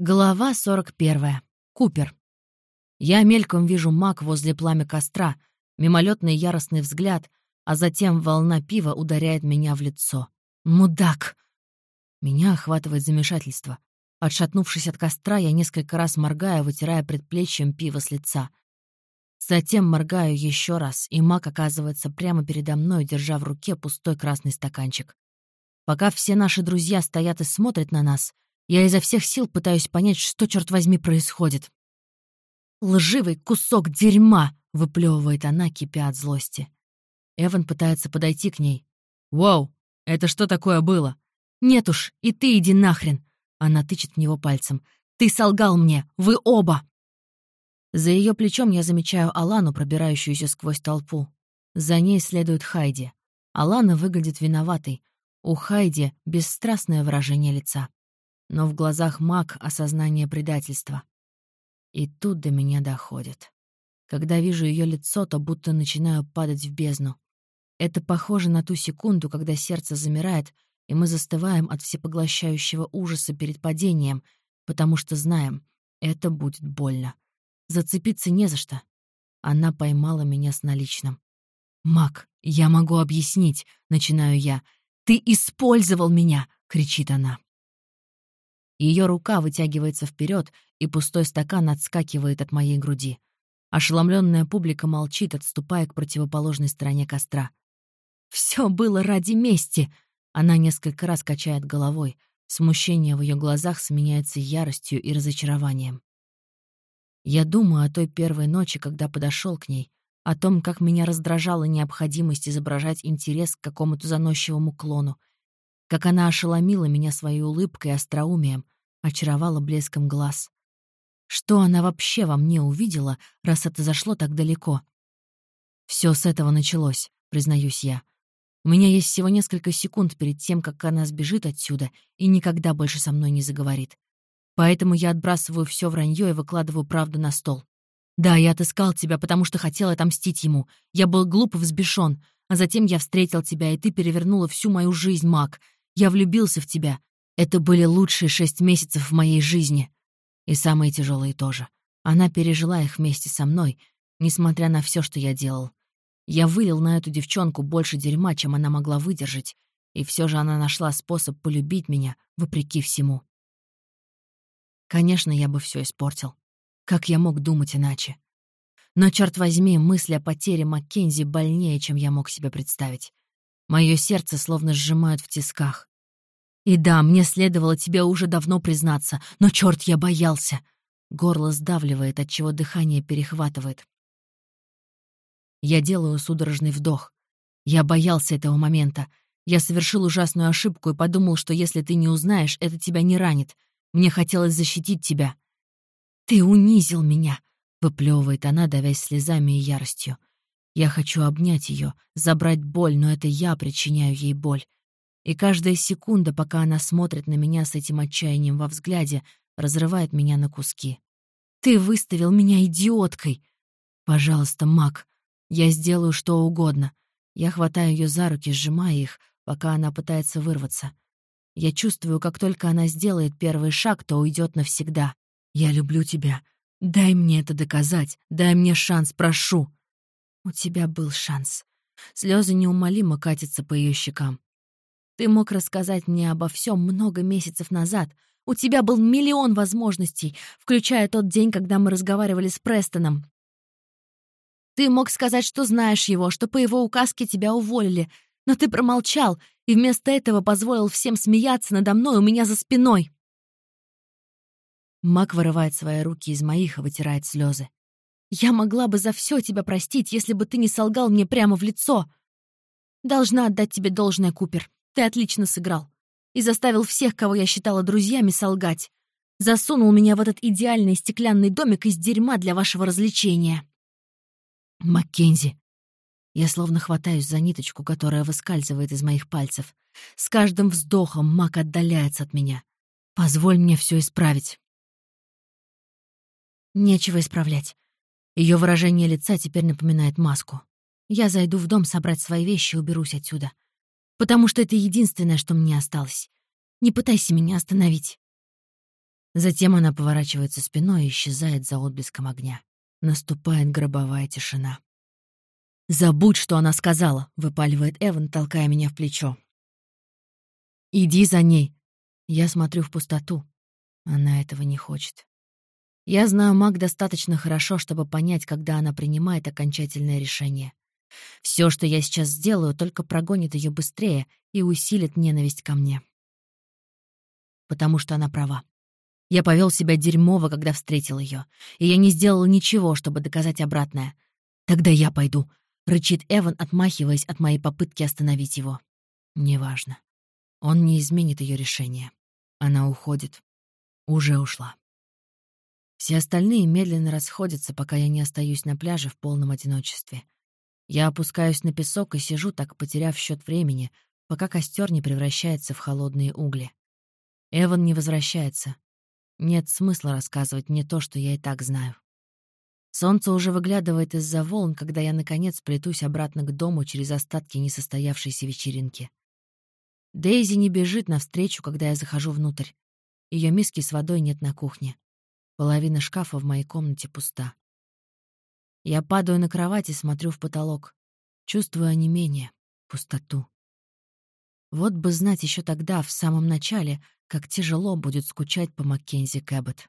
Глава 41. Купер. Я мельком вижу маг возле пламя костра, мимолетный яростный взгляд, а затем волна пива ударяет меня в лицо. Мудак! Меня охватывает замешательство. Отшатнувшись от костра, я несколько раз моргаю, вытирая предплечьем пиво с лица. Затем моргаю еще раз, и маг оказывается прямо передо мной, держа в руке пустой красный стаканчик. Пока все наши друзья стоят и смотрят на нас, я изо всех сил пытаюсь понять, что, черт возьми, происходит. «Лживый кусок дерьма!» — выплевывает она, кипя от злости. Эван пытается подойти к ней. «Вау, это что такое было?» «Нет уж, и ты иди нахрен!» Она тычет в него пальцем. «Ты солгал мне! Вы оба!» За ее плечом я замечаю Алану, пробирающуюся сквозь толпу. За ней следует Хайди. Алана выглядит виноватой. У Хайди бесстрастное выражение лица. Но в глазах маг осознание предательства. И тут до меня доходит. Когда вижу ее лицо, то будто начинаю падать в бездну. Это похоже на ту секунду, когда сердце замирает, и мы застываем от всепоглощающего ужаса перед падением, потому что знаем, это будет больно. Зацепиться не за что. Она поймала меня с наличным. «Мак, я могу объяснить», — начинаю я. «Ты использовал меня!» — кричит она. Ее рука вытягивается вперед, и пустой стакан отскакивает от моей груди. Ошеломленная публика молчит, отступая к противоположной стороне костра. Все было ради мести!» Она несколько раз качает головой. Смущение в ее глазах сменяется яростью и разочарованием. Я думаю о той первой ночи, когда подошел к ней, о том, как меня раздражала необходимость изображать интерес к какому-то заносчивому клону, как она ошеломила меня своей улыбкой и остроумием, очаровала блеском глаз. Что она вообще во мне увидела, раз это зашло так далеко? Все с этого началось, признаюсь я. У меня есть всего несколько секунд перед тем, как она сбежит отсюда и никогда больше со мной не заговорит. Поэтому я отбрасываю все вранье и выкладываю правду на стол. Да, я отыскал тебя, потому что хотел отомстить ему. Я был глуп и взбешен. А затем я встретил тебя, и ты перевернула всю мою жизнь, Мак. Я влюбился в тебя. Это были лучшие шесть месяцев в моей жизни. И самые тяжелые тоже. Она пережила их вместе со мной, несмотря на все, что я делал. Я вылил на эту девчонку больше дерьма, чем она могла выдержать, и все же она нашла способ полюбить меня, вопреки всему. Конечно, я бы все испортил. Как я мог думать иначе? Но, черт возьми, мысли о потере Маккензи больнее, чем я мог себе представить. Мое сердце словно сжимают в тисках. И да, мне следовало тебе уже давно признаться, но, черт, я боялся. Горло сдавливает, отчего дыхание перехватывает. Я делаю судорожный вдох. Я боялся этого момента. Я совершил ужасную ошибку и подумал, что если ты не узнаешь, это тебя не ранит. Мне хотелось защитить тебя. «Ты унизил меня!» — выплевывает она, давясь слезами и яростью. Я хочу обнять ее, забрать боль, но это я причиняю ей боль. И каждая секунда, пока она смотрит на меня с этим отчаянием во взгляде, разрывает меня на куски. «Ты выставил меня идиоткой!» «Пожалуйста, Мак, я сделаю что угодно». Я хватаю ее за руки, сжимая их, пока она пытается вырваться. Я чувствую, как только она сделает первый шаг, то уйдет навсегда. «Я люблю тебя. Дай мне это доказать. Дай мне шанс, прошу». «У тебя был шанс». Слезы неумолимо катятся по ее щекам. Ты мог рассказать мне обо всем много месяцев назад. У тебя был миллион возможностей, включая тот день, когда мы разговаривали с Престоном. Ты мог сказать, что знаешь его, что по его указке тебя уволили, но ты промолчал и вместо этого позволил всем смеяться надо мной у меня за спиной. Мак вырывает свои руки из моих и вытирает слезы. «Я могла бы за все тебя простить, если бы ты не солгал мне прямо в лицо. Должна отдать тебе должное, Купер. Ты отлично сыграл. И заставил всех, кого я считала друзьями, солгать. Засунул меня в этот идеальный стеклянный домик из дерьма для вашего развлечения. Маккензи. Я словно хватаюсь за ниточку, которая выскальзывает из моих пальцев. С каждым вздохом Мак отдаляется от меня. Позволь мне все исправить. Нечего исправлять. Ее выражение лица теперь напоминает маску. Я зайду в дом собрать свои вещи и уберусь отсюда потому что это единственное, что мне осталось. Не пытайся меня остановить. Затем она поворачивается спиной и исчезает за отблеском огня. Наступает гробовая тишина. «Забудь, что она сказала!» — выпаливает Эван, толкая меня в плечо. «Иди за ней!» Я смотрю в пустоту. Она этого не хочет. Я знаю Мак достаточно хорошо, чтобы понять, когда она принимает окончательное решение. Все, что я сейчас сделаю, только прогонит ее быстрее и усилит ненависть ко мне. Потому что она права. Я повел себя дерьмово, когда встретил ее, и я не сделал ничего, чтобы доказать обратное. Тогда я пойду, рычит Эван, отмахиваясь от моей попытки остановить его. Неважно. Он не изменит ее решение. Она уходит. Уже ушла. Все остальные медленно расходятся, пока я не остаюсь на пляже в полном одиночестве. Я опускаюсь на песок и сижу, так потеряв счет времени, пока костер не превращается в холодные угли. Эван не возвращается. Нет смысла рассказывать мне то, что я и так знаю. Солнце уже выглядывает из-за волн, когда я, наконец, плетусь обратно к дому через остатки несостоявшейся вечеринки. Дейзи не бежит навстречу, когда я захожу внутрь. Ее миски с водой нет на кухне. Половина шкафа в моей комнате пуста. Я падаю на кровать и смотрю в потолок. Чувствую онемение, пустоту. Вот бы знать еще тогда, в самом начале, как тяжело будет скучать по Маккензи Кэббет.